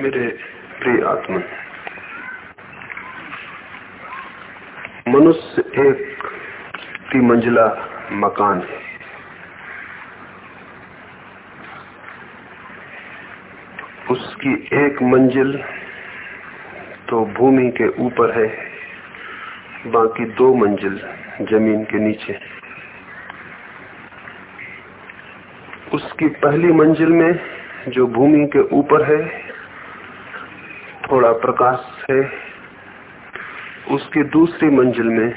मेरे प्रिय आत्मा। मनुष्य एक मंजिला मकान है। उसकी एक मंजिल तो भूमि के ऊपर है, बाकी दो मंजिल ज़मीन के नीचे उसकी पहली मंजिल में जो भूमि के ऊपर है थोड़ा प्रकाश है। उसकी दूसरी मंजिल में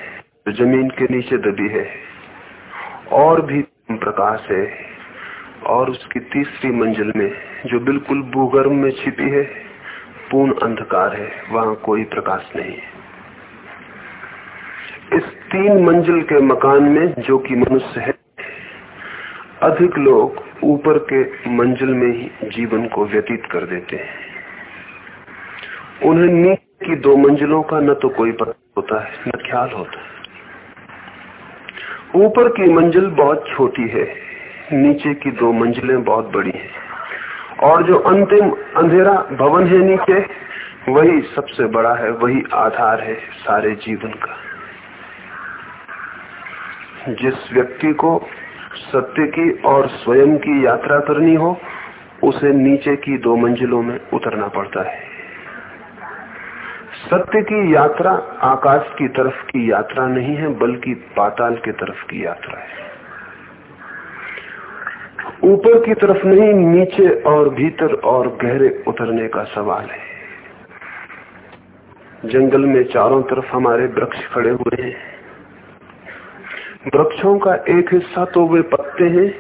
जो ज़मीन के नीचे दबी है। और भी प्रकाश है। और उसकी तीसरी मंजिल में, जो बिल्कुल भूगर्भ में छिपी है, पूर्ण अंधकार है। वहाँ कोई प्रकाश नहीं है। इस तीन मंजिल के मकान में, जो कि मनुष्य है, अधिक लोग ऊपर के मंजिल में ही जीवन को व्यतीत कर देते हैं। उन्हें नीचे की दो मंजिलों का न तो कोई पता होता है, न ख्याल होता है। ऊपर की मंजिल बहुत छोटी है, नीचे की दो मंजिलें बहुत बड़ी हैं। और जो अंतिम अंधेरा भवन है नीचे, वही सबसे बड़ा है, वही आधार है सारे जीवन का। जिस व्यक्ति को सत्य की और स्वयं की यात्रा करनी हो, उसे नीचे की दो मंजिलों में उतरना पड़ता है। सत्य की यात्रा आकाश की तरफ़ की यात्रा नहीं है, बल्कि पाताल की तरफ़ की यात्रा है। ऊपर की तरफ़ नहीं, नीचे और भीतर और गहरे उतरने का सवाल है। जंगल में चारों तरफ़ हमारे वृक्ष खड़े हुए हैं। वृक्षों का एक हिस्सा तो वे पत्ते हैं,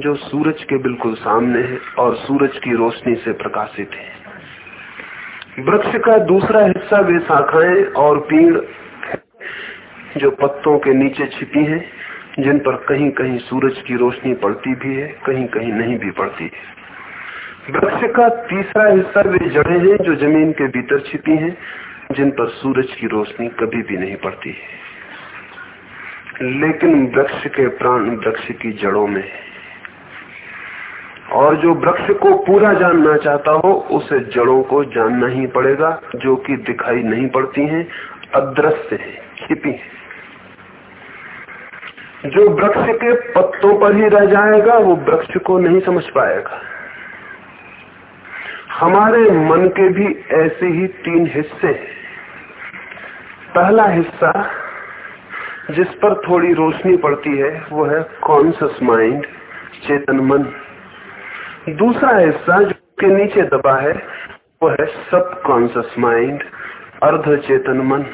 जो सूरज के बिल्कुल सामने हैं और सूरज की रोशनी से प्रकाशित है। वृक्ष का दूसरा हिस्सा वे शाखाएँ और पेड़ जो पत्तों के नीचे छिपी हैं, जिन पर कहीं कहीं सूरज की रोशनी पड़ती भी है कहीं कहीं नहीं भी पड़ती है। वृक्ष का तीसरा हिस्सा वे जड़े हैं, जो ज़मीन के भीतर छिपी हैं, जिन पर सूरज की रोशनी कभी भी नहीं पड़ती है। लेकिन वृक्ष के प्राण वृक्ष की जड़ों में है। और जो वृक्ष को पूरा जानना चाहता हो, उसे जड़ों को जानना ही पड़ेगा, जो कि दिखाई नहीं पड़ती हैं, अदृश्य है, छिपी है। जो वृक्ष के पत्तों पर ही रह जाएगा, वो वृक्ष को नहीं समझ पाएगा। हमारे मन के भी ऐसे ही तीन हिस्से हैं। पहला हिस्सा, जिस पर थोड़ी रोशनी पड़ती है, वो है कॉन्सियस माइंड चेतन मन। दूसरा हिस्सा जो के नीचे दबा है, वो है सब कॉन्सियस माइंड अर्ध चेतन मन।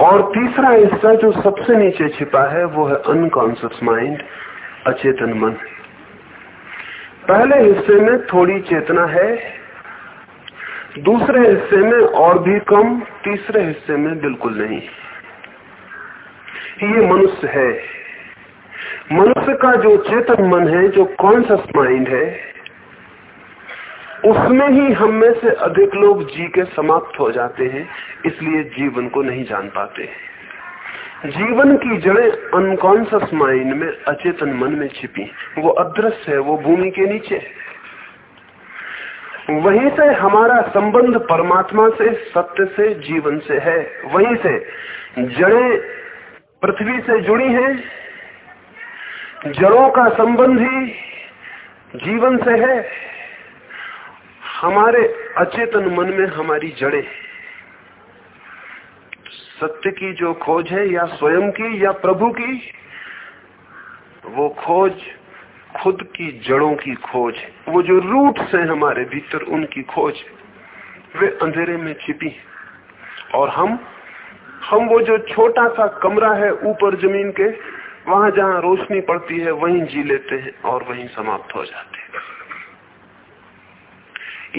और तीसरा हिस्सा जो सबसे नीचे छिपा है, वो है अनकॉन्सियस माइंड अचेतन मन। पहले हिस्से में थोड़ी चेतना है, दूसरे हिस्से में और भी कम, तीसरे हिस्से में बिल्कुल नहीं। ये मनुष्य है। मनुष्य का जो चेतन मन है, जो कॉन्सियस माइंड है, उसमें ही हम में से अधिक लोग जी के समाप्त हो जाते हैं, इसलिए जीवन को नहीं जान पाते। जीवन की जड़ें अनकॉन्सियस माइंड में अचेतन मन में छिपी। वो अदृश्य है, वो भूमि के नीचे। वहीं से हमारा संबंध परमात्मा से, सत्य से, जीवन से है। वहीं से जड़ें पृथ्वी से जुड़ी हैं जड़ों का संबंध ही जीवन से है। हमारे अचेतन मन में हमारी जड़ें सत्य की जो खोज है, या स्वयं की, या प्रभु की, वो खोज खुद की जड़ों की खोज है। वो जो रूट्स है हमारे भीतर उनकी खोज वे अंधेरे में छिपी और हम हम वो जो छोटा सा कमरा है ऊपर ज़मीन के वहाँ जहाँ रोशनी पड़ती है, वहीं जी लेते हैं और वहीं समाप्त हो जाते हैं।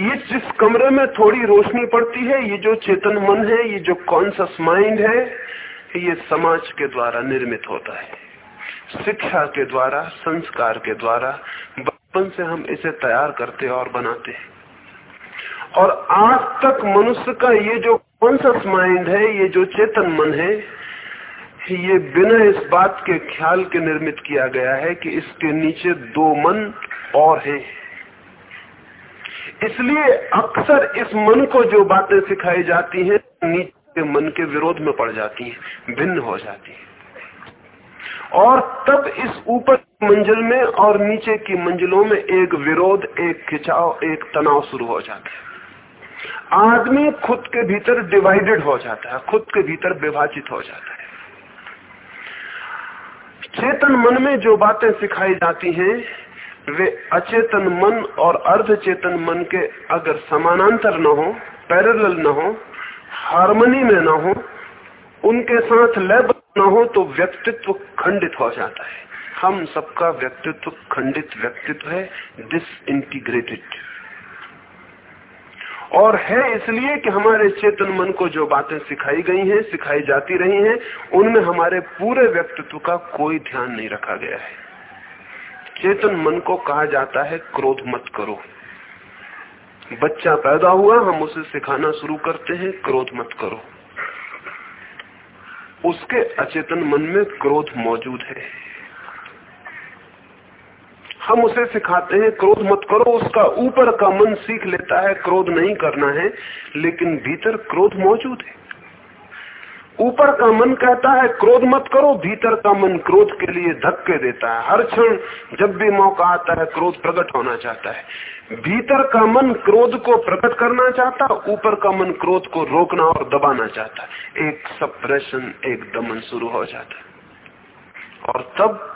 ये जिस कमरे में थोड़ी रोशनी पड़ती है, ये जो चेतन मन है, ये जो कॉन्सियस माइंड है, ये समाज के द्वारा निर्मित होता है। शिक्षा के द्वारा, संस्कार के द्वारा, बचपन से हम इसे तैयार करते और बनाते हैं। और आज तक मनुष्य का ये जो कॉन्सियस माइंड है, ये जो चेतन मन है ये बिना इस बात के ख्याल के निर्मित किया गया है कि इसके नीचे दो मन और हैं। इसलिए अक्सर इस मन को जो बातें सिखाई जाती हैं, नीचे मन के विरोध में पड़ जाती हैं, भिन्न हो जाती हैं। और तब इस ऊपर मंजिल में और नीचे की मंजिलों में एक विरोध, एक खिंचाव, एक तनाव शुरू हो जाता है। आदमी खुद के भीतर डिवाइडेड हो जाता है, खुद के भीतर विभाजित हो जाता है। चेतन मन में जो बातें सिखाई जाती हैं, वे अचेतन मन और अर्ध चेतन मन के अगर समानांतर न हो पैरेलल न हो हारमोनी में न हो, उनके साथ लैब न हो तो व्यक्तित्व खंडित हो जाता है। हम सबका व्यक्तित्व खंडित व्यक्तित्व है डिसइंटीग्रेटेड और है इसलिए कि हमारे चेतन मन को जो बातें सिखाई गई हैं, सिखाई जाती रही हैं, उनमें हमारे पूरे व्यक्तित्व का कोई ध्यान नहीं रखा गया है। चेतन मन को कहा जाता है, क्रोध मत करो। बच्चा पैदा हुआ, हम उसे सिखाना शुरू करते हैं, क्रोध मत करो। उसके अचेतन मन में क्रोध मौजूद है। हम उसे सिखाते हैं, क्रोध मत करो, उसका ऊपर का मन सीख लेता है, क्रोध नहीं करना है, लेकिन भीतर क्रोध मौजूद है। ऊपर का मन कहता है, क्रोध मत करो, भीतर का मन क्रोध के लिए धक्के देता है। हर क्षण जब भी मौका आता है, क्रोध प्रकट होना चाहता है। भीतर का मन क्रोध को प्रकट करना चाहता, ऊपर का मन क्रोध को रोकना और दबाना चाहता एक सप्रेशन, एक दमन शुरू हो जाता और तब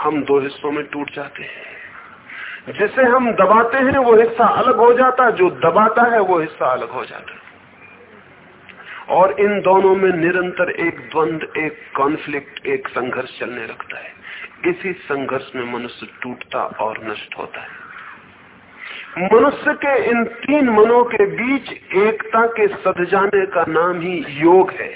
हम दो हिस्सों में टूट जाते हैं। जिसे हम दबाते हैं, वो हिस्सा अलग हो जाता जो दबाता है, वो हिस्सा अलग हो जाता और इन दोनों में निरंतर एक द्वंद, एक कॉन्फ्लिक्ट एक संघर्ष चलने लगता है। इसी संघर्ष में मनुष्य टूटता और नष्ट होता है। मनुष्य के इन तीन मनों के बीच एकता के सद जाने का नाम ही योग है।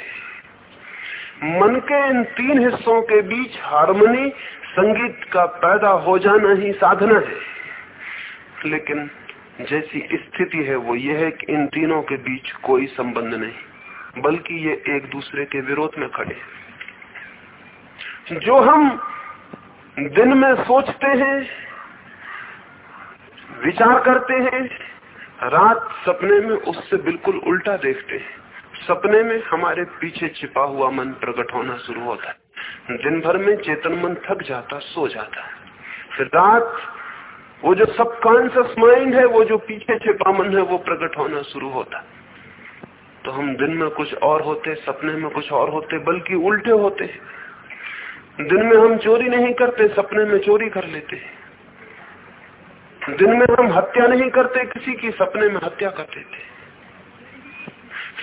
मन के इन तीन हिस्सों के बीच हारमोनी संगीत का पैदा हो जाना ही साधना है। लेकिन जैसी स्थिति है, वो ये है कि इन तीनों के बीच कोई संबंध नहीं, बल्कि ये एक दूसरे के विरोध में खड़े जो हम दिन में सोचते हैं, विचार करते हैं, रात सपने में उससे बिल्कुल उल्टा देखते हैं। सपने में हमारे पीछे छिपा हुआ मन प्रकट होना शुरू होता है। दिन भर में चेतन मन थक जाता, सो जाता है। फिर रात, वो जो सबकॉन्सियस माइंड है, वो जो पीछे छिपा मन है, वो प्रकट होना शुरू होता तो हम दिन में कुछ और होते, सपने में कुछ और होते, बल्कि उल्टे होते दिन में हम चोरी नहीं करते, सपने में चोरी कर लेते दिन में हम हत्या नहीं करते, किसी की सपने में हत्या कर देते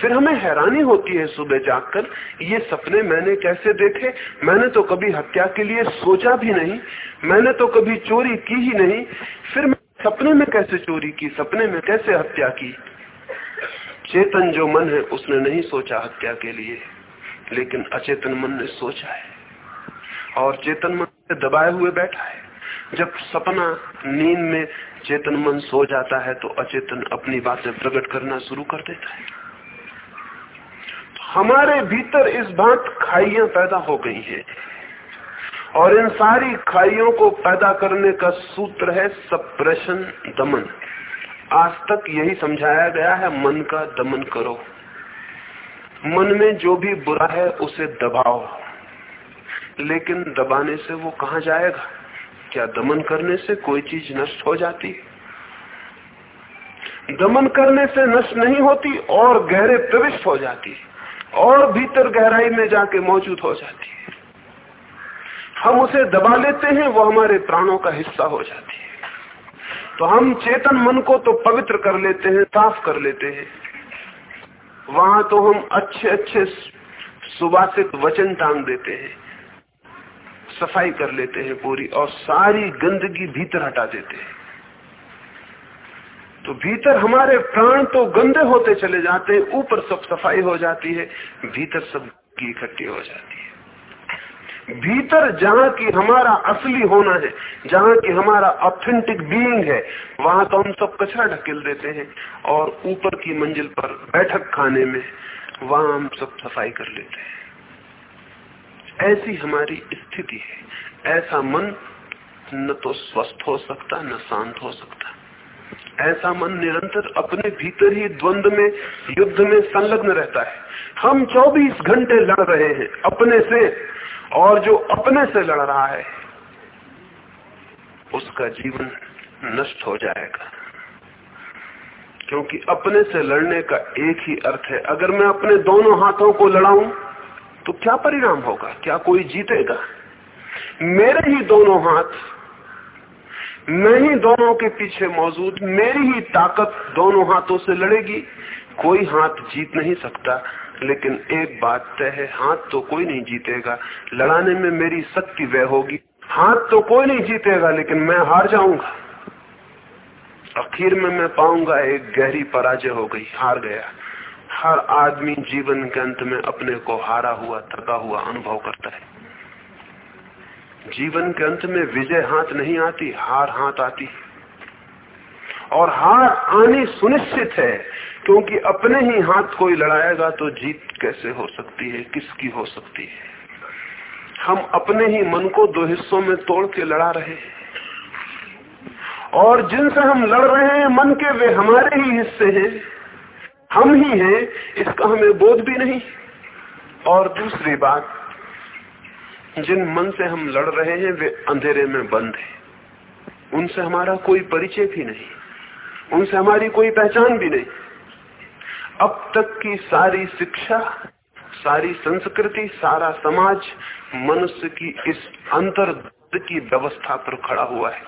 फिर हमें हैरानी होती है सुबह जागकर, ये सपने मैंने कैसे देखे? मैंने तो कभी हत्या के लिए सोचा भी नहीं, मैंने तो कभी चोरी की ही नहीं। फिर सपने में कैसे चोरी की, सपने में कैसे हत्या की? चेतन जो मन है, उसने नहीं सोचा हत्या के लिए, लेकिन अचेतन मन ने सोचा है। और चेतन मन से दबाए हुए बैठा है। जब सपना नींद में चेतन मन सो जाता है तो अचेतन अपनी बातें प्रकट करना शुरू कर देता है। हमारे भीतर इस बात खाइया पैदा हो गई है। और इन सारी खाइयों को पैदा करने का सूत्र है सप्रेशन दमन। आज तक यही समझाया गया है, मन का दमन करो। मन में जो भी बुरा है, उसे दबाओ। लेकिन दबाने से वो कहा जाएगा? क्या दमन करने से कोई चीज़ नष्ट हो जाती? दमन करने से नष्ट नहीं होती, और गहरे प्रविष्ट हो जाती। है और भीतर गहराई में जाके मौजूद हो जाती है। हम उसे दबा लेते हैं, वो हमारे प्राणों का हिस्सा हो जाती है। तो हम चेतन मन को तो पवित्र कर लेते हैं, साफ़ कर लेते हैं। वहाँ तो हम अच्छे अच्छे सुवासित वचन टांग देते हैं, सफ़ाई कर लेते हैं पूरी, और सारी गंदगी भीतर हटा देते हैं। तो भीतर हमारे प्राण तो गंदे होते चले जाते हैं, ऊपर सब सफ़ाई हो जाती है, भीतर सब की इकट्ठी हो जाती है। भीतर जहाँ की हमारा असली होना है, जहाँ की हमारा ऑथेंटिक बीइंग है, वहाँ तो हम सब कचरा ढकेल देते हैं और ऊपर की मंजिल पर बैठक खाने में वहाँ हम सब सफ़ाई कर लेते हैं। ऐसी हमारी स्थिति है। ऐसा मन न तो स्वस्थ हो सकता, न शांत हो सकता। ऐसा मन निरंतर अपने भीतर ही द्वंद में, युद्ध में संलग्न रहता है। हम 24 घंटे लड़ रहे हैं अपने से, और जो अपने से लड़ रहा है, उसका जीवन नष्ट हो जाएगा। क्योंकि अपने से लड़ने का एक ही अर्थ है, अगर मैं अपने दोनों हाथों को लड़ाऊं तो क्या परिणाम होगा? क्या कोई जीतेगा? मेरे ही दोनों हाथ मैं ही दोनों के पीछे मौजूद, मेरी ही ताकत दोनों हाथों से लड़ेगी। कोई हाथ जीत नहीं सकता, लेकिन एक बात तय है, हाथ तो कोई नहीं जीतेगा। लड़ाने में मेरी शक्ति वह होगी। हाथ तो कोई नहीं जीतेगा, लेकिन मैं हार जाऊँगा। आखिर में मैं पाऊँगा, एक गहरी पराजय हो गई, हार गया। हर आदमी जीवन के अंत में अपने को हारा हुआ, थका हुआ अनुभव करता है। जीवन के अंत में विजय हाथ नहीं आती, हार हाथ आती। और हार आनी सुनिश्चित है, क्योंकि अपने ही हाथ कोई लड़ाएगा तो जीत कैसे हो सकती है, किसकी हो सकती है? हम अपने ही मन को दो हिस्सों में तोड़ के लड़ा रहे हैं। और जिनसे हम लड़ रहे हैं, मन के वे हमारे ही हिस्से हैं। हम ही हैं, इसका हमें बोध भी नहीं। और दूसरी बात जिन मन से हम लड़ रहे हैं, वे अंधेरे में बंद हैं। उनसे हमारा कोई परिचय भी नहीं। उनसे हमारी कोई पहचान भी नहीं। अब तक की सारी शिक्षा, सारी संस्कृति, सारा समाज मनुष्य की इस अंतर की व्यवस्था पर खड़ा हुआ है।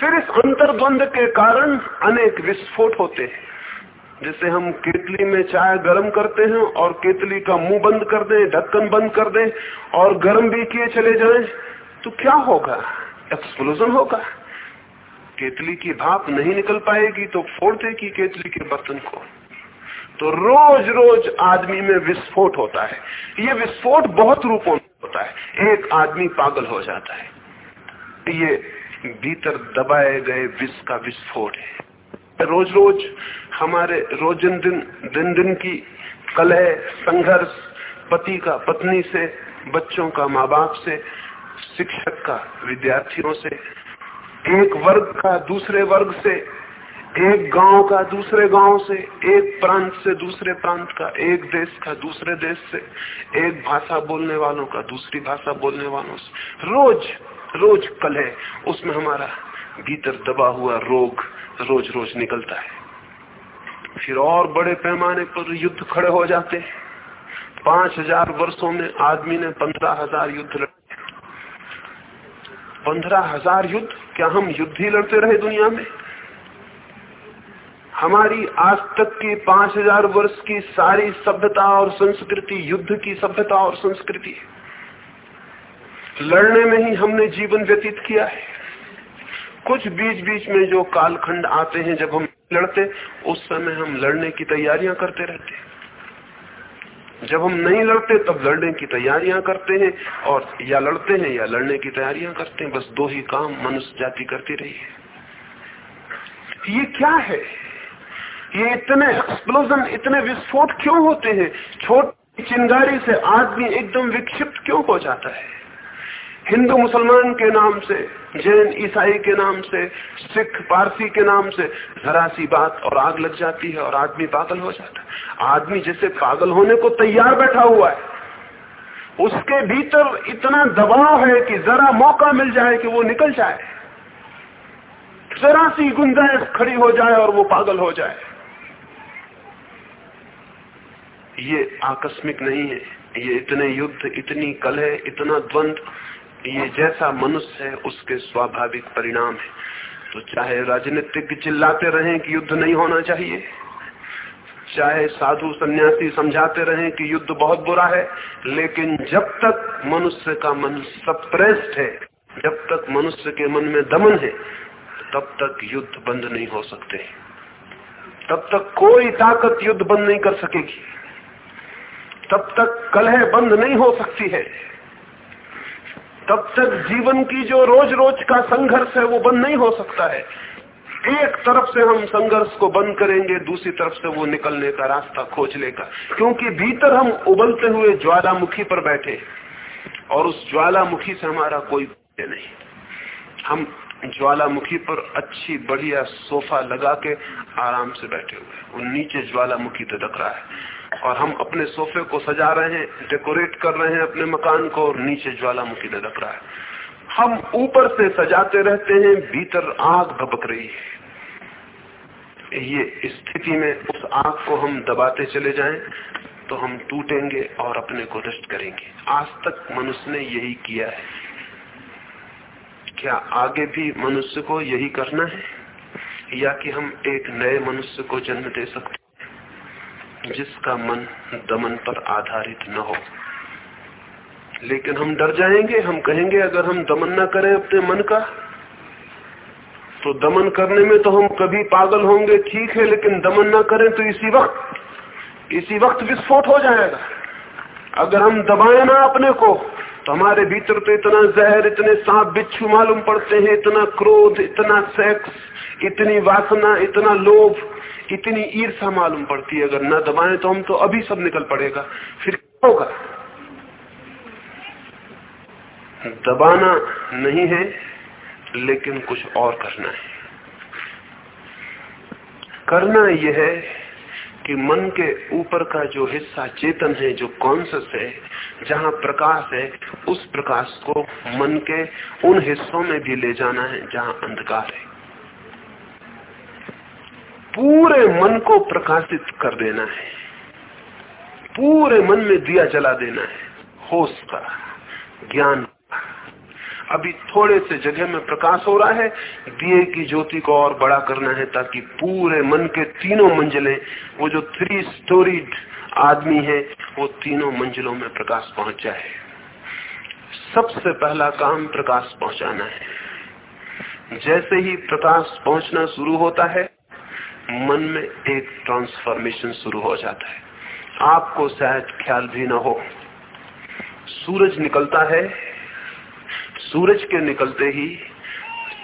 फिर इस अंतर्द्वंद के कारण अनेक विस्फोट होते हैं। जैसे हम केतली में चाय गर्म करते हैं और केतली का मुँह बंद कर दें, ढक्कन बंद कर दें और गर्म भी किए चले जाएँ तो क्या होगा? एक्सप्लोजन होगा। केतली की भाप नहीं निकल पाएगी तो फोड़ देगी केतली के बर्तन को। तो रोज रोज आदमी में विस्फोट होता है। ये विस्फोट बहुत रूपों में होता है। एक आदमी पागल हो जाता है। ये भीतर दबाए गए विष का विस्फोट है। रोज रोज हमारे रोजन दिन दिन दिन की कलह संघर्ष, पति का, पत्नी से, बच्चों का माँ बाप से, शिक्षक का, विद्यार्थियों से, एक वर्ग का, दूसरे वर्ग से, एक गाँव का, दूसरे गाँव से, एक प्रांत से, दूसरे प्रांत का, एक देश का, दूसरे देश से, एक भाषा बोलने वालों का, दूसरी भाषा बोलने वालों से। रोज रोज कलह उसमें हमारा भीतर दबा हुआ रोग रोज रोज निकलता है। फिर और बड़े पैमाने पर युद्ध खड़े हो जाते हैं। पाँच हज़ार वर्षो में आदमी ने पंद्रह हज़ार युद्ध लड़े। पंद्रह हज़ार युद्ध? क्या हम युद्ध ही लड़ते रहे दुनिया में? हमारी आज तक की पाँच हज़ार वर्ष की सारी सभ्यता और संस्कृति, युद्ध की सभ्यता और संस्कृति लड़ने में ही हमने जीवन व्यतीत किया है। कुछ बीच बीच में जो कालखंड आते हैं, जब हम लड़ते, उस समय हम लड़ने की तैयारियाँ करते रहते हैं। जब हम नहीं लड़ते, तब लड़ने की तैयारियाँ करते हैं और या लड़ते हैं या लड़ने की तैयारियाँ करते हैं। बस दो ही काम मनुष्य जाति करती रही है। ये क्या है? ये इतने एक्सप्लोजन इतने विस्फोट क्यों होते हैं? छोटी चिंगारी से आदमी एकदम विक्षिप्त क्यों हो जाता है? हिंदू मुसलमान के नाम से, जैन, ईसाई के नाम से, सिख, पारसी के नाम से जरा सी बात और आग लग जाती है और आदमी पागल हो जाता है। आदमी जैसे पागल होने को तैयार बैठा हुआ है। उसके भीतर इतना दबाव है कि जरा मौका मिल जाए कि वो निकल जाए। जरा सी गुंजाइश खड़ी हो जाए और वो पागल हो जाए। ये आकस्मिक नहीं है। ये इतने युद्ध, इतनी कलह, इतना द्वंद्व ये जैसा मनुष्य है, उसके स्वाभाविक परिणाम है। तो चाहे राजनीतिक चिल्लाते रहें कि युद्ध नहीं होना चाहिए, चाहे साधु सन्यासी समझाते रहें कि युद्ध बहुत बुरा है, लेकिन जब तक मनुष्य का मन सप्रेस्ड है, जब तक मनुष्य के मन में दमन है, तब तक युद्ध बंद नहीं हो सकते। तब तक कोई ताकत युद्ध बंद नहीं कर सकेगी। तब तक कलह बंद नहीं हो सकती है। तब तक जीवन की जो रोज रोज का संघर्ष है वो बंद नहीं हो सकता है। एक तरफ़ से हम संघर्ष को बंद करेंगे, दूसरी तरफ़ से वो निकलने का रास्ता खोज लेगा। क्योंकि भीतर हम उबलते हुए ज्वालामुखी पर बैठे और उस ज्वालामुखी से हमारा कोई नहीं। हम ज्वालामुखी पर अच्छी, बढ़िया सोफा लगा के आराम से बैठे हुए और नीचे ज्वालामुखी धड़क रहा है। और हम अपने सोफे को सजा रहे हैं डेकोरेट कर रहे हैं अपने मकान को और नीचे ज्वालामुखी धड़क रहा है। हम ऊपर से सजाते रहते हैं, भीतर आग भपक रही है। ये स्थिति में उस आग को हम दबाते चले जाएँ तो हम टूटेंगे और अपने को नष्ट करेंगे। आज तक मनुष्य ने यही किया है। क्या आगे भी मनुष्य को यही करना है? या कि हम एक नए मनुष्य को जन्म दे सकते जिसका मन दमन पर आधारित न हो। लेकिन हम डर जाएँगे, हम कहेंगे, अगर हम दमन न करें अपने मन का तो दमन करने में तो हम कभी पागल होंगे, ठीक है, लेकिन दमन न करें तो इसी वक्त इसी वक्त विस्फोट हो जाएगा। अगर हम दबाए ना अपने को तो हमारे भीतर तो इतना जहर, इतने सांप बिच्छू मालूम पड़ते हैं, इतना क्रोध, इतना सेक्स, इतनी वासना, इतना लोभ इतनी ईर्षा मालूम पड़ती है, अगर न दबाएँ तो हम तो अभी सब निकल पड़ेगा। फिर क्या होगा? दबाना नहीं है, लेकिन कुछ और करना है। करना यह है कि मन के ऊपर का जो हिस्सा चेतन है, जो कॉन्सियस है, जहाँ प्रकाश है, उस प्रकाश को मन के उन हिस्सों में भी ले जाना है, जहाँ अंधकार है। पूरे मन को प्रकाशित कर देना है। पूरे मन में दिया जला देना है। होश का, ज्ञान अभी थोड़े से जगह में प्रकाश हो रहा है, दिए की ज्योति को और बड़ा करना है ताकि पूरे मन के तीनों मंजिलें, वो जो थ्री स्टोरीड आदमी है, वो तीनों मंजिलों में प्रकाश पहुँच जाए। सबसे पहला काम प्रकाश पहुंचाना है। जैसे ही प्रकाश पहुँचना शुरू होता है मन में एक ट्रांसफॉर्मेशन शुरू हो जाता है। आपको शायद ख्याल भी ना हो। सूरज निकलता है। सूरज के निकलते ही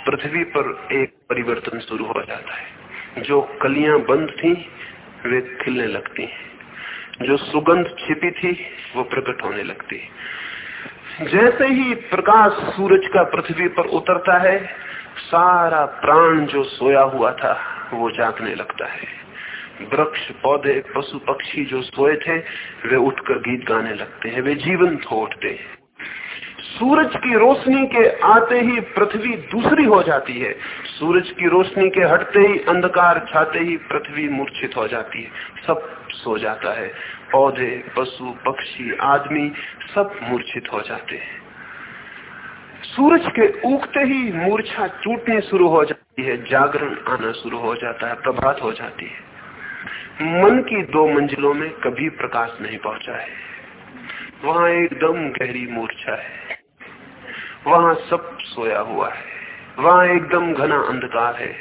पृथ्वी पर एक परिवर्तन शुरू हो जाता है। जो कलियाँ बंद थी, वे खिलने लगती हैं। जो सुगंध छिपी थी, वो प्रकट होने लगती है। जैसे ही प्रकाश सूरज का पृथ्वी पर उतरता है, सारा प्राण जो सोया हुआ था वो जागने लगता है। वृक्ष, पौधे, पशु, पक्षी जो सोए थे, वे उठकर गीत गाने लगते हैं। वे हो उठते हैं। सूरज की रोशनी के आते ही पृथ्वी दूसरी हो जाती है। सूरज की रोशनी के हटते ही अंधकार छाते ही पृथ्वी मूर्छित हो जाती है। सब सो जाता है। पौधे, पशु, पक्षी, आदमी सब मूर्छित हो जाते हैं। सूरज के उगते ही मूर्छा टूटनी शुरू हो जाती है, जागरण आना शुरू हो जाता है, प्रभात हो जाती है। मन की दो मंजिलों में कभी प्रकाश नहीं पहुँचा है। वहाँ एकदम गहरी मूर्छा है। वहाँ सब सोया हुआ है। वहाँ एकदम घना अंधकार है।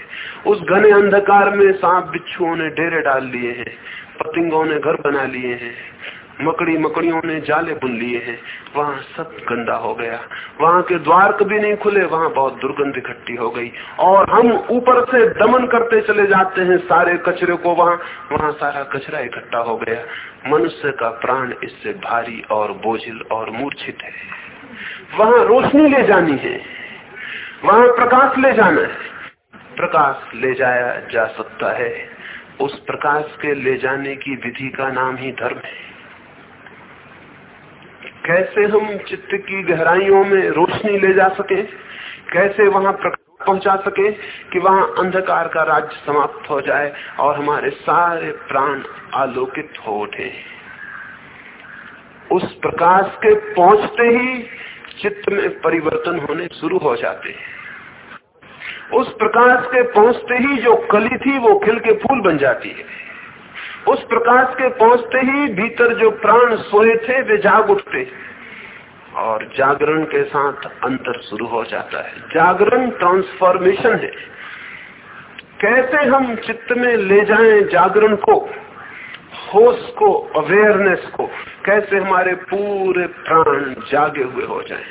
उस घने अंधकार में सांप बिच्छुओं ने डेरे डाल लिए हैं, पतिंगों ने घर बना लिए हैं। मकड़ी मकड़ियों ने जाले बुन लिए हैं। वहाँ सब गंदा हो गया। वहाँ के द्वार कभी नहीं खुले, वहाँ बहुत दुर्गंध इकट्ठी हो गई। और हम ऊपर से दमन करते चले जाते हैं सारे कचरे को वहाँ। वहाँ सारा कचरा इकट्ठा हो गया। मनुष्य का प्राण इससे भारी और बोझिल और मूर्छित है। वहाँ रोशनी ले जानी है। वहाँ प्रकाश ले जाना है। प्रकाश ले जाया जा सकता है। उस प्रकाश के ले जाने की विधि का नाम ही धर्म है। कैसे हम चित्त की गहराइयों में रोशनी ले जा सके? कैसे वहाँ प्रकाश पहुँचा सके कि वहाँ अंधकार का राज्य समाप्त हो जाए और हमारे सारे प्राण आलोकित हो उठे? उस प्रकाश के पहुँचते ही चित्त में परिवर्तन होने शुरू हो जाते हैं। उस प्रकाश के पहुँचते ही जो कली थी वो खिल के फूल बन जाती है। उस प्रकाश के पहुँचते ही भीतर जो प्राण सोए थे, वे जाग उठते। और जागरण के साथ अंतर शुरू हो जाता है। जागरण ट्रांसफॉर्मेशन है। कैसे हम चित्त में ले जाएँ जागरण को? होश को अवेयरनेस को। कैसे हमारे पूरे प्राण जागे हुए हो जाएँ?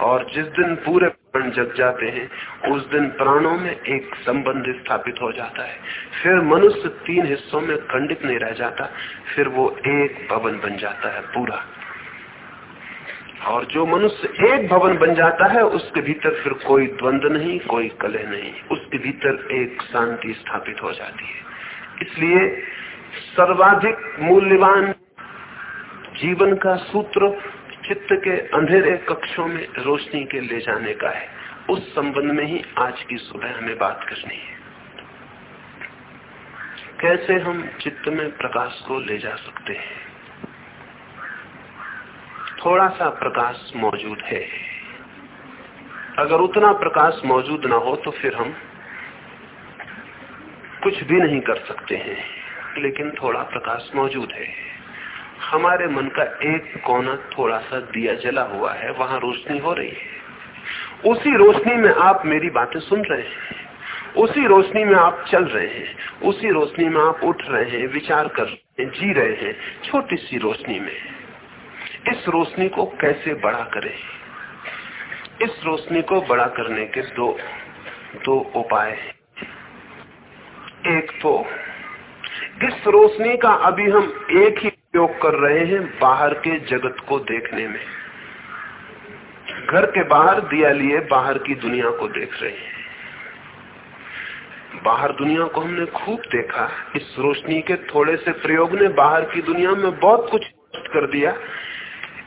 और जिस दिन पूरे प्राण जग जाते हैं, उस दिन प्राणों में एक संबंध स्थापित हो जाता है। फिर मनुष्य तीन हिस्सों में खंडित नहीं रह जाता, फिर वो एक भवन बन जाता है पूरा। और जो मनुष्य एक भवन बन जाता है, उसके भीतर फिर कोई द्वंद नहीं, कोई कलह नहीं, उसके भीतर एक शांति स्थापित हो जाती है। इसलिए सर्वाधिक मूल्यवान जीवन का सूत्र चित्त के अंधेरे कक्षों में रोशनी के ले जाने का है। उस संबंध में ही आज की सुबह हमें बात करनी है। कैसे हम चित्त में प्रकाश को ले जा सकते हैं? थोड़ा सा प्रकाश मौजूद है। अगर उतना प्रकाश मौजूद ना हो तो फिर हम कुछ भी नहीं कर सकते हैं, लेकिन थोड़ा प्रकाश मौजूद है। हमारे मन का एक कोना थोड़ा सा दिया जला हुआ है, वहाँ रोशनी हो रही है। उसी रोशनी में आप मेरी बातें सुन रहे हैं। उसी रोशनी में आप चल रहे हैं। उसी रोशनी में आप उठ रहे हैं, विचार कर रहे हैं, जी रहे हैं छोटी सी रोशनी में। इस रोशनी को कैसे बड़ा करें? इस रोशनी को बड़ा करने के दो दो उपाय एक तो इस रोशनी का अभी हम एक ही उपयोग कर रहे हैं बाहर के जगत को देखने में। घर के बाहर दिया लिए बाहर की दुनिया को देख रहे हैं। बाहर दुनिया को हमने खूब देखा। इस रोशनी के थोड़े से प्रयोग ने बाहर की दुनिया में बहुत कुछ कर दिया।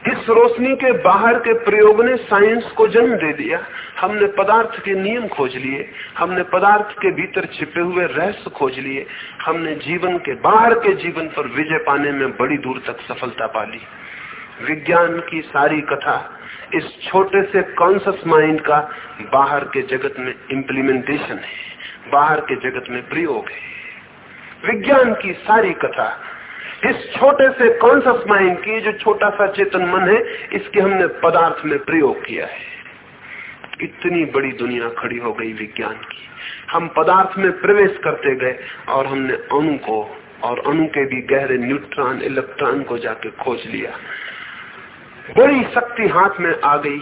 इस रोशनी के बाहर के प्रयोग ने साइंस को जन्म दे दिया। हमने पदार्थ के नियम खोज लिए, हमने पदार्थ के भीतर छिपे हुए रहस्य खोज लिए, हमने जीवन के बाहर के जीवन पर विजय पाने में बड़ी दूर तक सफलता पा ली विज्ञान की सारी कथा इस छोटे से कॉन्सियस माइंड का बाहर के जगत में इम्प्लीमेंटेशन है, बाहर के जगत में प्रयोग है। विज्ञान की सारी कथा इस छोटे से कॉन्सियस माइंड की जो छोटा सा चेतन मन है, इसके हमने पदार्थ में प्रयोग किया है। इतनी बड़ी दुनिया खड़ी हो गई विज्ञान की। हम पदार्थ में प्रवेश करते गए और हमने अणु को और अणु के भी गहरे न्यूट्रॉन, इलेक्ट्रॉन को जाके खोज लिया। बड़ी शक्ति हाथ में आ गई।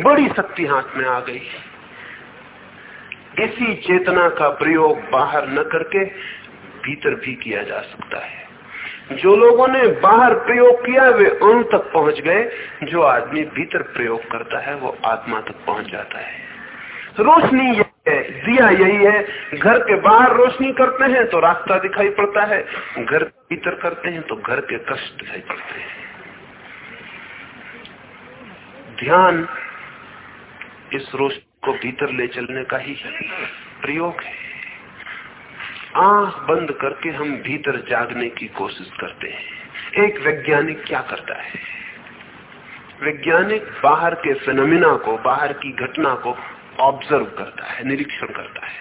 बड़ी शक्ति हाथ में आ गई। इसी चेतना का प्रयोग बाहर न करके भीतर भी किया जा सकता है। जो लोगों ने बाहर प्रयोग किया, वे अणु तक पहुँच गए जो आदमी भीतर प्रयोग करता है, वो आत्मा तक पहुँच जाता है। रोशनी यही है, दिया यही है। घर के बाहर रोशनी करते हैं तो रास्ता दिखाई पड़ता है। घर भीतर करते हैं तो घर के कष्ट दिखाई पड़ते हैं। ध्यान इस रोशनी को भीतर ले चलने का ही प्रयोग है। आँख बंद करके हम भीतर जागने की कोशिश करते हैं। एक वैज्ञानिक क्या करता है? वैज्ञानिक बाहर के फिनोमिना को, बाहर की घटना को ऑब्ज़र्व करता है, निरीक्षण करता है।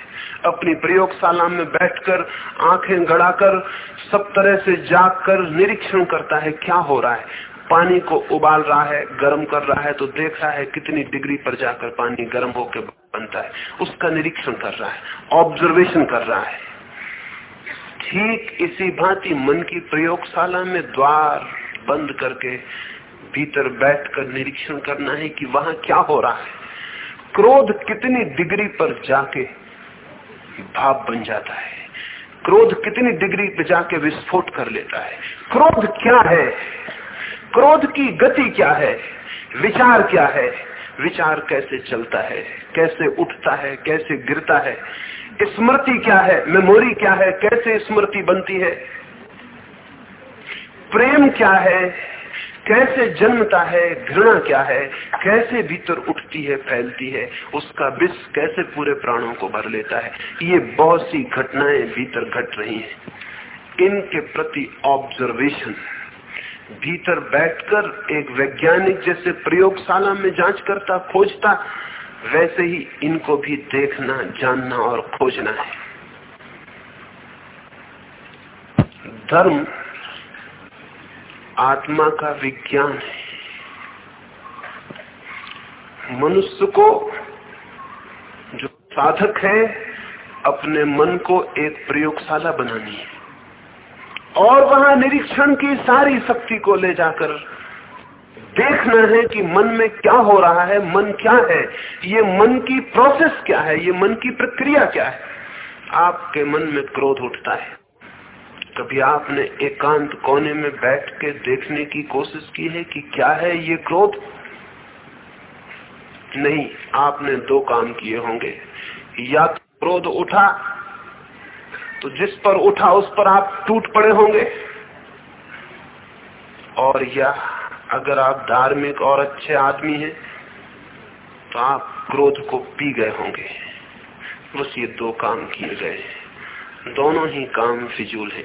अपनी प्रयोगशाला में बैठकर, आँखें गड़ाकर, सब तरह से जागकर निरीक्षण करता है, क्या हो रहा है? पानी को उबाल रहा है, गर्म कर रहा है तो देख रहा है कितनी डिग्री पर जाकर पानी गर्म होकर बनता है। उसका निरीक्षण कर रहा है ऑब्जर्वेशन कर रहा है। ठीक इसी भांति मन की प्रयोगशाला में द्वार बंद करके भीतर बैठकर निरीक्षण करना है कि वहाँ क्या हो रहा है। क्रोध कितनी डिग्री पर जाके भाव बन जाता है। क्रोध कितनी डिग्री पर जाके विस्फोट कर लेता है। क्रोध क्या है? क्रोध की गति क्या है? विचार क्या है? विचार कैसे चलता है? कैसे उठता है? कैसे गिरता है? स्मृति क्या है? मेमोरी क्या है? कैसे स्मृति बनती है? प्रेम क्या है? कैसे जन्मता है? घृणा क्या है? कैसे भीतर उठती है, फैलती है? उसका विष कैसे पूरे प्राणों को भर लेता है? ये बहुत सी घटनाएँ भीतर घट रही हैं। इनके प्रति ऑब्जर्वेशन भीतर बैठकर एक वैज्ञानिक जैसे प्रयोगशाला में जाँच करता, खोजता वैसे ही इनको भी देखना, जानना और खोजना है। धर्म आत्मा का विज्ञान है। मनुष्य को जो साधक है, अपने मन को एक प्रयोगशाला बनानी है। और वहाँ निरीक्षण की सारी शक्ति को ले जाकर देखना है कि मन में क्या हो रहा है, मन क्या है, ये मन की प्रोसेस क्या है, ये मन की प्रक्रिया क्या है? आपके मन में क्रोध उठता है। कभी आपने एकांत कोने में बैठ के देखने की कोशिश की है कि क्या है ये क्रोध? नहीं, आपने दो काम किए होंगे। या तो क्रोध उठा तो जिस पर उठा उस पर आप टूट पड़े होंगे, और या अगर आप धार्मिक और अच्छे आदमी हैं तो आप क्रोध को पी गए होंगे। बस ये दो काम किए गए दोनों ही काम फिजूल है।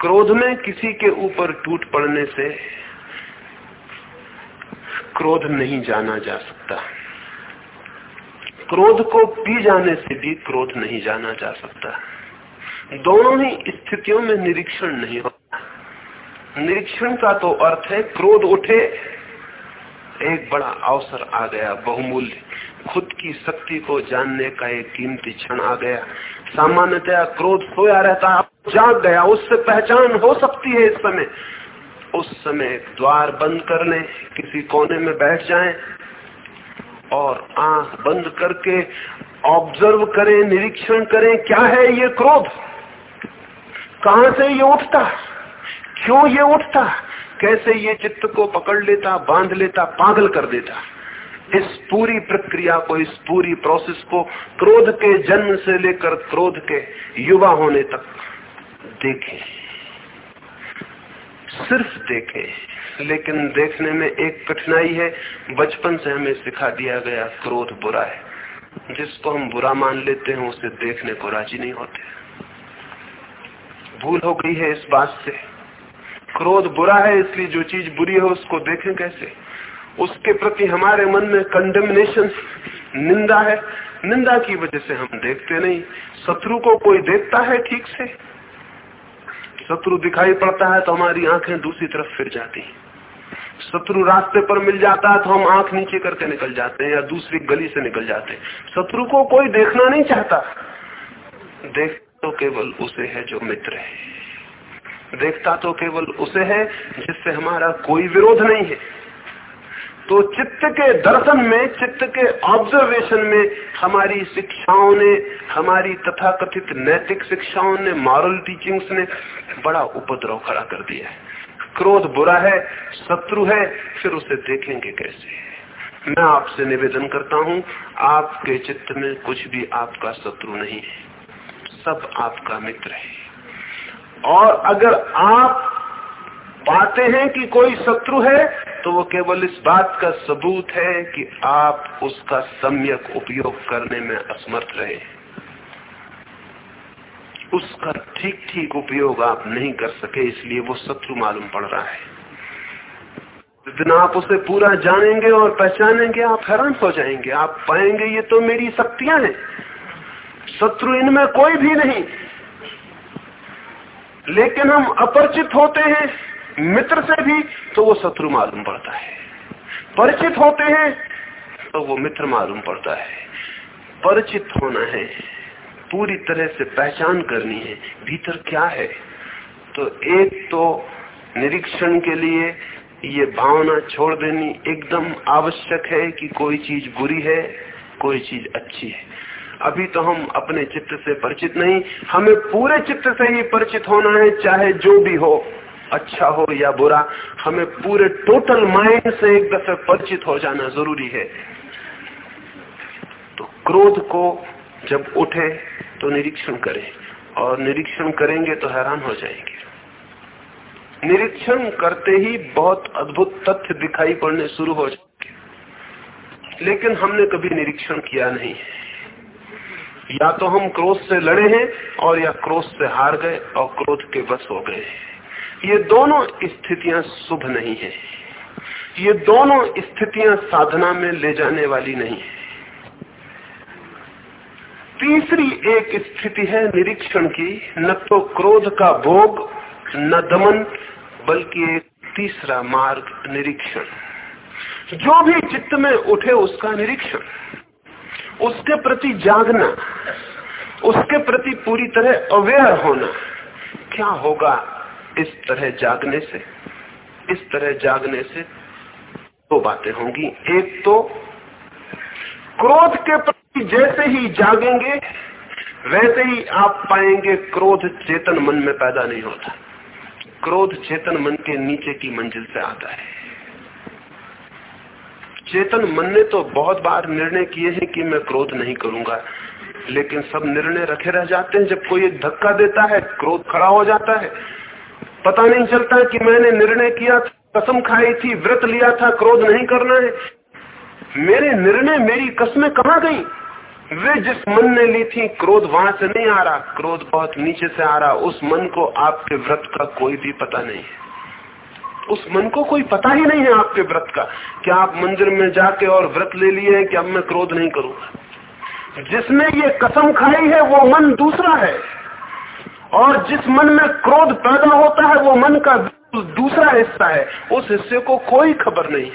क्रोध में किसी के ऊपर टूट पड़ने से क्रोध नहीं जाना जा सकता। क्रोध को पी जाने से भी क्रोध नहीं जाना जा सकता। दोनों ही स्थितियों में निरीक्षण नहीं होता निरीक्षण का तो अर्थ है, क्रोध उठे, एक बड़ा अवसर आ गया, बहुमूल्य। खुद की शक्ति को जानने का एक कीमती क्षण आ गया। सामान्यतया क्रोध सोया रहता, जाग गया, उससे पहचान हो सकती है इस समय। उस समय द्वार बंद कर ले किसी कोने में बैठ जाएँ और आँख बंद करके ऑब्ज़र्व करें, निरीक्षण करें, क्या है ये क्रोध? कहाँ से ये उठता? क्यों ये उठता? कैसे ये चित्त को पकड़ लेता, बाँध लेता, पागल कर देता? इस पूरी प्रक्रिया को, इस पूरी प्रोसेस को क्रोध के जन्म से लेकर क्रोध के युवा होने तक देखें। सिर्फ़ देखें, लेकिन देखने में एक कठिनाई है। बचपन से हमें सिखा दिया गया क्रोध बुरा है। जिसको हम बुरा मान लेते हैं, उसे देखने को राज़ी नहीं होते। भूल हो गई है इस बात से। क्रोध बुरा है, इसलिए जो चीज़ बुरी है, उसको देखें कैसे? उसके प्रति हमारे मन में कंडेमनेशन निंदा है। निंदा की वजह से हम देखते नहीं। शत्रु को कोई देखता है ठीक से? शत्रु दिखाई पड़ता है तो हमारी आँखें दूसरी तरफ़ फिर जाती शत्रु रास्ते पर मिल जाता है तो हम आँख नीचे करके निकल जाते हैं या दूसरी गली से निकल जाते हैं। शत्रु को कोई देखना नहीं चाहता। देख तो केवल उसे है जो मित्र है। देखता तो केवल उसे है, जिससे हमारा कोई विरोध नहीं है। तो चित्त के दर्शन में, चित्त के ऑब्जर्वेशन में हमारी शिक्षाओं ने, हमारी तथाकथित नैतिक शिक्षाओं ने मॉरल टीचिंग्स ने बड़ा उपद्रव खड़ा कर दिया है। क्रोध बुरा है, शत्रु है, फिर उसे देखेंगे कैसे? मैं आपसे निवेदन करता हूँ, आपके चित्त में कुछ भी आपका शत्रु नहीं है। सब आपका मित्र है। और अगर आप पाते हैं कि कोई शत्रु है तो वो केवल इस बात का सबूत है कि आप उसका सम्यक उपयोग करने में असमर्थ रहे उसका ठीक ठीक उपयोग आप नहीं कर सके, इसलिए वो शत्रु मालूम पड़ रहा है। जितना आप उसे पूरा जानेंगे और पहचानेंगे, आप हैरान हो जाएँगे। आप पाएँगे, ये तो मेरी शक्तियाँ हैं। शत्रु इनमें कोई भी नहीं। लेकिन हम अपरिचित होते हैं, मित्र से भी तो वो शत्रु मालूम पड़ता है। परिचित होते हैं तो वो मित्र मालूम पड़ता है। परिचित होना है, पूरी तरह से पहचान करनी है, भीतर क्या है। तो एक तो निरीक्षण के लिए ये भावना छोड़ देनी एकदम आवश्यक है कि कोई चीज़ बुरी है, कोई चीज़ अच्छी है। अभी तो हम अपने चित्त से परिचित नहीं, हमें पूरे चित्त से ही परिचित होना है, चाहे जो भी हो अच्छा हो या बुरा, हमें पूरे टोटल माइंड से एक दफे परिचित हो जाना ज़रूरी है। तो क्रोध को जब उठे तो निरीक्षण करें, और निरीक्षण करेंगे तो हैरान हो जाएँगे। निरीक्षण करते ही बहुत अद्भुत तथ्य दिखाई पड़ने शुरू हो जाएँगे लेकिन हमने कभी निरीक्षण किया नहीं है। या तो हम क्रोध से लड़े हैं और या क्रोध से हार गए और क्रोध के बस हो गए ये दोनों स्थितियाँ शुभ नहीं है। ये दोनों स्थितियाँ साधना में ले जाने वाली नहीं है। तीसरी एक स्थिति है निरीक्षण की, न तो क्रोध का भोग, न दमन, बल्कि एक तीसरा मार्ग निरीक्षण। जो भी चित्त में उठे उसका निरीक्षण। उसके प्रति जागना, उसके प्रति पूरी तरह अवेयर होना, क्या होगा इस तरह जागने से? इस तरह जागने से दो बातें होंगी। एक तो क्रोध के प्रति जैसे ही जागेंगे, वैसे ही आप पाएँगे क्रोध चेतन मन में पैदा नहीं होता। क्रोध चेतन मन के नीचे की मंजिल से आता है। चेतन मन ने तो बहुत बार निर्णय किए हैं कि मैं क्रोध नहीं करूँगा। लेकिन सब निर्णय रखे रह जाते हैं। जब कोई एक धक्का देता है, क्रोध खड़ा हो जाता है। पता नहीं चलता कि मैंने निर्णय किया कसम खाई थी, व्रत लिया था, क्रोध नहीं करना है। मेरे निर्णय मेरी कस्में कहा गई? वे जिस मन ने ली थी, क्रोध वहाँ से नहीं आ रहा। क्रोध बहुत नीचे से आ रहा। उस मन को आपके व्रत का कोई भी पता नहीं है। उस मन को कोई पता ही नहीं है आपके व्रत का क्या आप मंदिर में जाके और व्रत ले लिए हैं कि अब मैं क्रोध नहीं करूँगा। जिसने ये कसम खाई है, वो मन दूसरा है। और जिस मन में क्रोध पैदा होता है, वो मन का दूसरा हिस्सा है। उस हिस्से को कोई खबर नहीं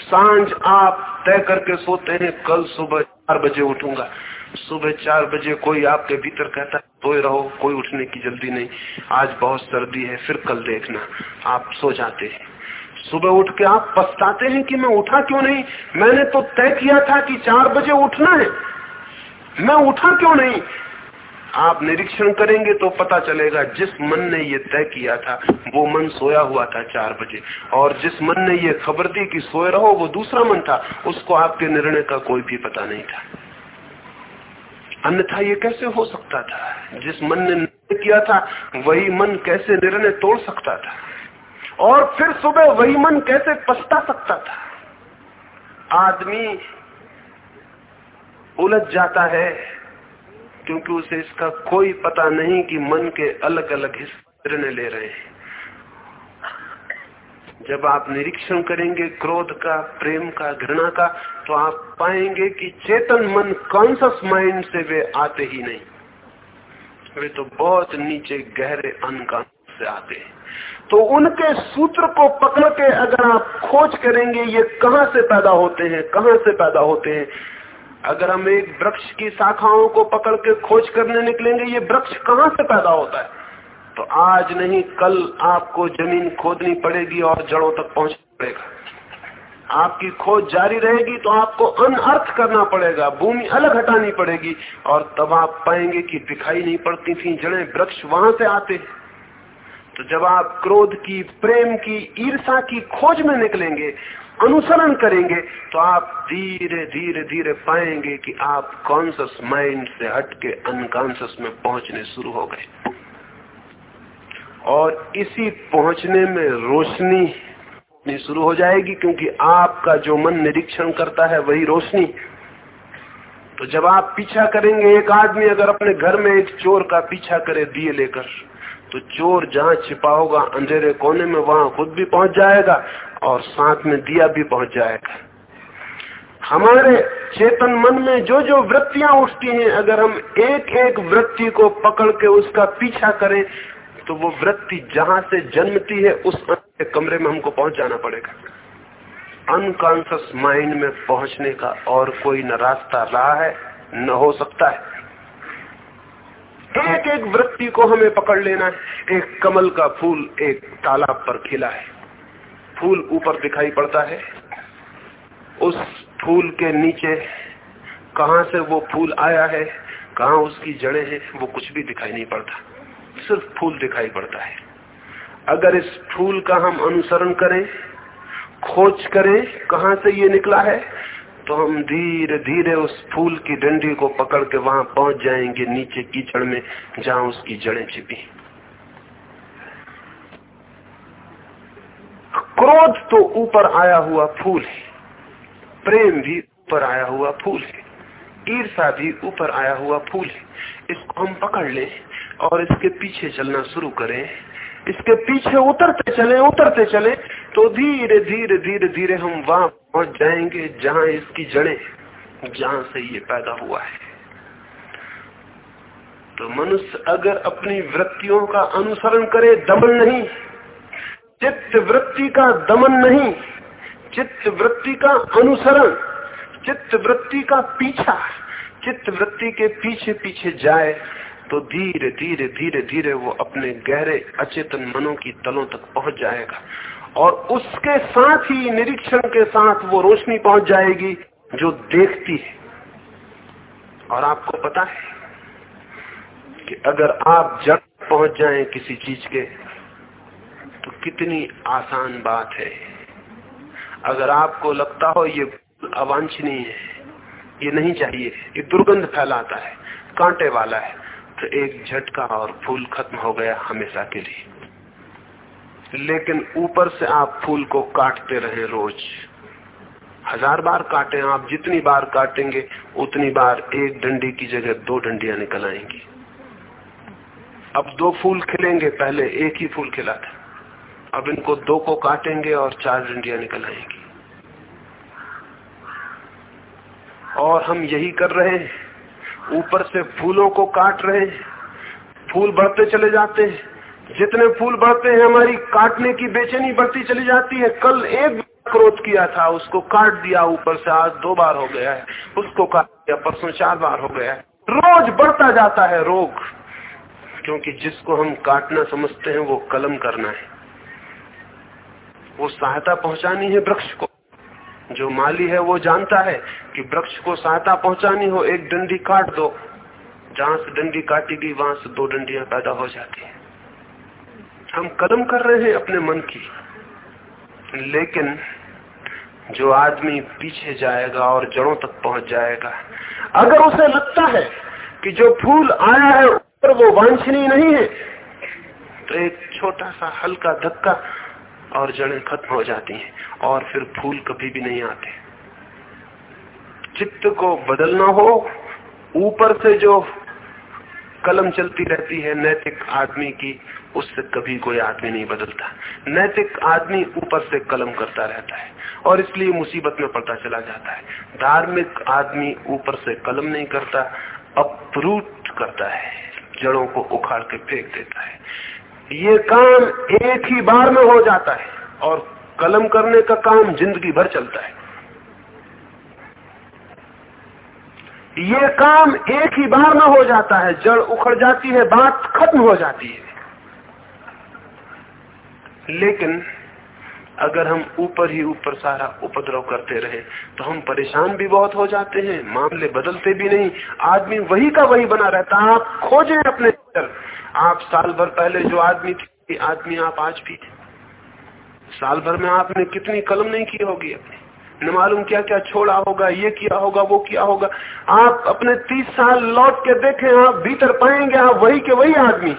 साँझ आप तय करके सोते हैं, कल सुबह चार बजे उठूँगा। सुबह चार बजे कोई आपके भीतर कहता है, सोए रहो, कोई उठने की जल्दी नहीं। आज बहुत सर्दी है, फिर कल देखना। आप सो जाते हैं। सुबह उठ के आप पछताते हैं कि मैं उठा क्यों नहीं? मैंने तो तय किया था कि चार बजे उठना है। मैं उठा क्यों नहीं? आप निरीक्षण करेंगे तो पता चलेगा, जिस मन ने ये तय किया था, वो मन सोया हुआ था चार बजे। और जिस मन ने ये खबर दी कि सोए रहो, वो दूसरा मन था, उसको आपके निर्णय का कोई भी पता नहीं था। अन्यथा ये कैसे हो सकता था? जिस मन ने निर्णय किया था, वही मन कैसे निर्णय तोड़ सकता था? और फिर सुबह वही मन कैसे पछता सकता था? आदमी उलझ जाता है, क्योंकि उसे इसका कोई पता नहीं कि मन के अलग अलग हिस्से निर्णय ले रहे हैं। जब आप निरीक्षण करेंगे क्रोध का, प्रेम का, घृणा का तो आप पाएँगे कि चेतन मन कॉन्सियस माइंड से वे आते ही नहीं। वे तो बहुत नीचे गहरे अनकॉन्सियस से आते हैं। तो उनके सूत्र को पकड़ के अगर आप खोज करेंगे, ये कहाँ से पैदा होते हैं, कहाँ से पैदा होते हैं? अगर हम एक वृक्ष की शाखाओं को पकड़ के खोज करने निकलेंगे, ये वृक्ष कहाँ से पैदा होता है? तो आज नहीं, कल आपको ज़मीन खोदनी पड़ेगी और जड़ों तक पहुँचना पड़ेगा। आपकी खोज जारी रहेगी तो आपको अनअर्थ करना पड़ेगा, भूमि अलग हटानी पड़ेगी और तब आप पाएँगे कि दिखाई नहीं पड़ती थी, जड़ें वृक्ष वहाँ से आते तो जब आप क्रोध की, प्रेम की ईर्षा की खोज में निकलेंगे, अनुसरण करेंगे तो आप धीरे धीरे धीरे पाएँगे कि आप कॉन्सियस माइंड से हट के अनकॉन्सियस में पहुँचने शुरू हो गए। और इसी पहुँचने में रोशनी शुरू हो जाएगी, क्योंकि आपका जो मन निरीक्षण करता है वही रोशनी। तो जब आप पीछा करेंगे, एक आदमी अगर अपने घर में एक चोर का पीछा करे दिए लेकर तो चोर जहाँ छिपा होगा, अंधेरे कोने में वहाँ खुद भी पहुँच जाएगा और साथ में दिया भी पहुँच जाएगा। हमारे चेतन मन में जो जो वृत्तियाँ उठती हैं, अगर हम एक एक वृत्ति को पकड़ के उसका पीछा करें तो वो वृत्ति जहाँ से जन्मती है, उस कमरे में हमको पहुँच जाना पड़ेगा। अनकॉन्सियस माइंड में पहुँचने का और कोई न रास्ता रहा है, न हो सकता है। एक एक वृत्ति को हमें पकड़ लेना है। एक कमल का फूल एक तालाब पर खिला है। फूल ऊपर दिखाई पड़ता है। उस फूल के नीचे कहा से वो फूल आया है, कहा उसकी जड़ें हैं, वो कुछ भी दिखाई नहीं पड़ता। सिर्फ़ फूल दिखाई पड़ता है। अगर इस फूल का हम अनुसरण करें, खोज करें, कहा से ये निकला है तो हम धीरे धीरे उस फूल की डंडी को पकड़ के वहाँ पहुँच जाएँगे, नीचे कीचड़ में, जहाँ उसकी जड़ें छिपी। क्रोध तो ऊपर आया हुआ फूल है, प्रेम भी ऊपर आया हुआ फूल है ईर्षा भी ऊपर आया हुआ फूल है। इसको हम पकड़ लें और इसके पीछे चलना शुरू करें। इसके पीछे उतरते चले उतरते चले तो धीरे धीरे धीरे धीरे हम वहाँ पहुँच जाएँगे जहाँ इसकी जड़ें, जहाँ से ये पैदा हुआ है। तो मनुष्य अगर अपनी वृत्तियों का अनुसरण करे, दमन नहीं। चित्त वृत्ति का दमन नहीं। चित्त वृत्ति का अनुसरण, चित्त वृत्ति का पीछा, चित्त वृत्ति के पीछे पीछे जाए। तो धीरे धीरे धीरे धीरे वो अपने गहरे, अचेतन मनों की तलों तक पहुँच जाएगा। और उसके साथ ही, निरीक्षण के साथ वो रोशनी पहुँच जाएगी जो देखती है। और आपको पता है कि अगर आप जड़ पहुँच जाएँ किसी चीज़ के तो कितनी आसान बात है। अगर आपको लगता हो ये अवांछनीय है, ये नहीं चाहिए, ये दुर्गंध फैलाता है, कांटे वाला है एक झटका और फूल खत्म हो गया हमेशा के लिए। लेकिन ऊपर से आप फूल को काटते रहे रोज। हज़ार बार काटे, आप जितनी बार काटेंगे, उतनी बार एक डंडी की जगह दो डंडियाँ निकल आएँगी। अब दो फूल खिलेंगे, पहले एक ही फूल खिला था। अब इनको दो को काटेंगे और चार डंडियाँ निकल आएँगी। और हम यही कर रहे हैं। ऊपर से फूलों को काट रहे फूल बढ़ते चले जाते हैं। जितने फूल बढ़ते हैं, हमारी काटने की बेचैनी बढ़ती चली जाती है। कल एक क्रोध किया था, उसको काट दिया ऊपर से। आज दो बार हो गया है। उसको काट दिया, परसों चार बार हो गया है। रोज बढ़ता जाता है रोग। क्योंकि जिसको हम काटना समझते हैं, वो कलम करना है। वो सहायता पहुंचानी है वृक्ष को। जो माली है वो जानता है कि वृक्ष को सहायता पहुंचानी हो, एक डंडी काट दो। जहाँ से डंडी काटी गई, वहाँ से दो डंडियाँ पैदा हो जाती है। हम कदम कर रहे हैं अपने मन की, लेकिन जो आदमी पीछे जाएगा और जड़ों तक पहुँच जाएगा, अगर उसे लगता है कि जो फूल आया है ऊपर वो वांछनीय नहीं है तो एक छोटा सा हल्का धक्का और जड़ें खत्म हो जाती हैं और फिर फूल कभी भी नहीं आते। चित्त को बदलना हो, ऊपर से जो कलम चलती रहती है नैतिक आदमी की, उससे कभी कोई आदमी नहीं बदलता। नैतिक आदमी ऊपर से कलम करता रहता है और इसलिए मुसीबत में पड़ता चला जाता है। धार्मिक आदमी ऊपर से कलम नहीं करता, अप्रूट करता है। जड़ों को उखाड़ के फेंक देता है। ये काम एक ही बार में हो जाता है और कलम करने का काम ज़िंदगी भर चलता है। ये काम एक ही बार में हो जाता है, जड़ उखड़ जाती है, बात खत्म हो जाती है। लेकिन अगर हम ऊपर ही ऊपर सारा उपद्रव करते रहे तो हम परेशान भी बहुत हो जाते हैं, मामले बदलते भी नहीं, आदमी वही का वही बना रहता है, आप खोजें अपने आप साल भर पहले जो आदमी थे आदमी आप आज भी थे। साल भर में आपने कितनी कलम नहीं की होगी अपनी। न मालूम क्या क्या छोड़ा होगा, ये किया होगा, वो किया होगा। आप अपने तीस साल लौट के देखें, आप भीतर पाएँगे, आप वही के वही आदमी।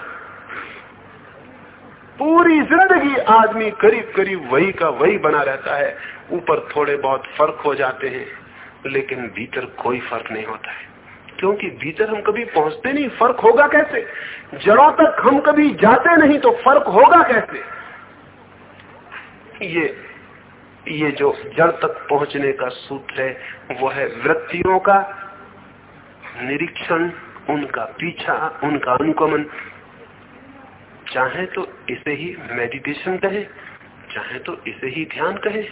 पूरी ज़िंदगी आदमी करीब करीब वही का वही बना रहता है। ऊपर थोड़े बहुत फ़र्क हो जाते हैं, लेकिन भीतर कोई फ़र्क नहीं होता है। क्योंकि भीतर हम कभी पहुँचते नहीं, फ़र्क होगा कैसे? जड़ों तक हम कभी जाते नहीं तो फ़र्क होगा कैसे? ये ये जो जड़ तक पहुँचने का सूत्र है, वो है वृत्तियों का निरीक्षण, उनका पीछा, उनका अनुगमन। चाहे तो इसे ही मेडिटेशन कहे, चाहे तो इसे ही ध्यान कहे।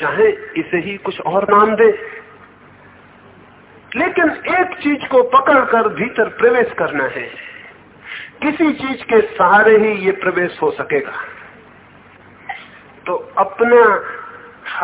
चाहे इसे ही कुछ और नाम दे। लेकिन एक चीज़ को पकड़कर भीतर प्रवेश करना है। किसी चीज़ के सहारे ही ये प्रवेश हो सकेगा। तो अपना